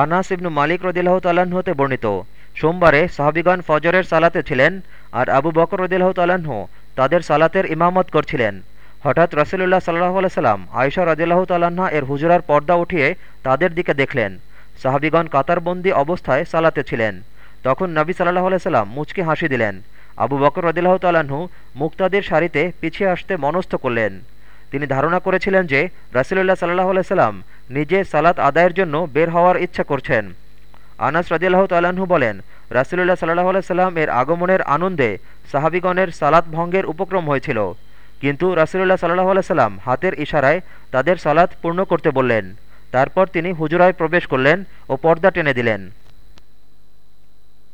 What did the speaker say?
আনাস ইবনু মালিক রদিল্লাহ তাল্লাহ্ন হতে বর্ণিত। সোমবারে সাহাবিগণ ফজরের সালাতে ছিলেন আর আবু বকর রদিল্লাহ তাল্লাহ্ন তাদের সালাতের ইমামত করছিলেন। হঠাৎ রসুল্লাহ সাল্লাহ সাল্লাম আয়সা রদিল্লাহ তাল্লাহা এর হুজুরার পর্দা উঠিয়ে তাদের দিকে দেখলেন। সাহাবিগণ কাতারবন্দি অবস্থায় সালাতে ছিলেন। তখন নবী সাল্লাহ সাল্লাম মুচকি হাসি দিলেন। আবু বকর রদিল্লাহ তাল্লাহ্ন মুক্তাদের সারিতে পিছিয়ে আসতে মনস্থ করলেন। তিনি ধারণা করেছিলেন যে রাসুলুল্লাহ সাল্লাহ সাল্লাম নিজে সালাত আদায়ের জন্য বের হওয়ার ইচ্ছা করছেন। আনাস রাজিল্লাহ তাল্লাহ্ন বলেন, রাসুলুল্লাহ সাল্লাহ সাল্লাম এর আগমনের আনন্দে সাহাবিগণের সালাত ভঙ্গের উপক্রম হয়েছিল। কিন্তু রাসুলুল্লাহ সাল্লাহ সাল্লাম হাতের ইশারায় তাদের সালাত পূর্ণ করতে বললেন। তারপর তিনি হুজুরায় প্রবেশ করলেন ও পর্দা টেনে দিলেন।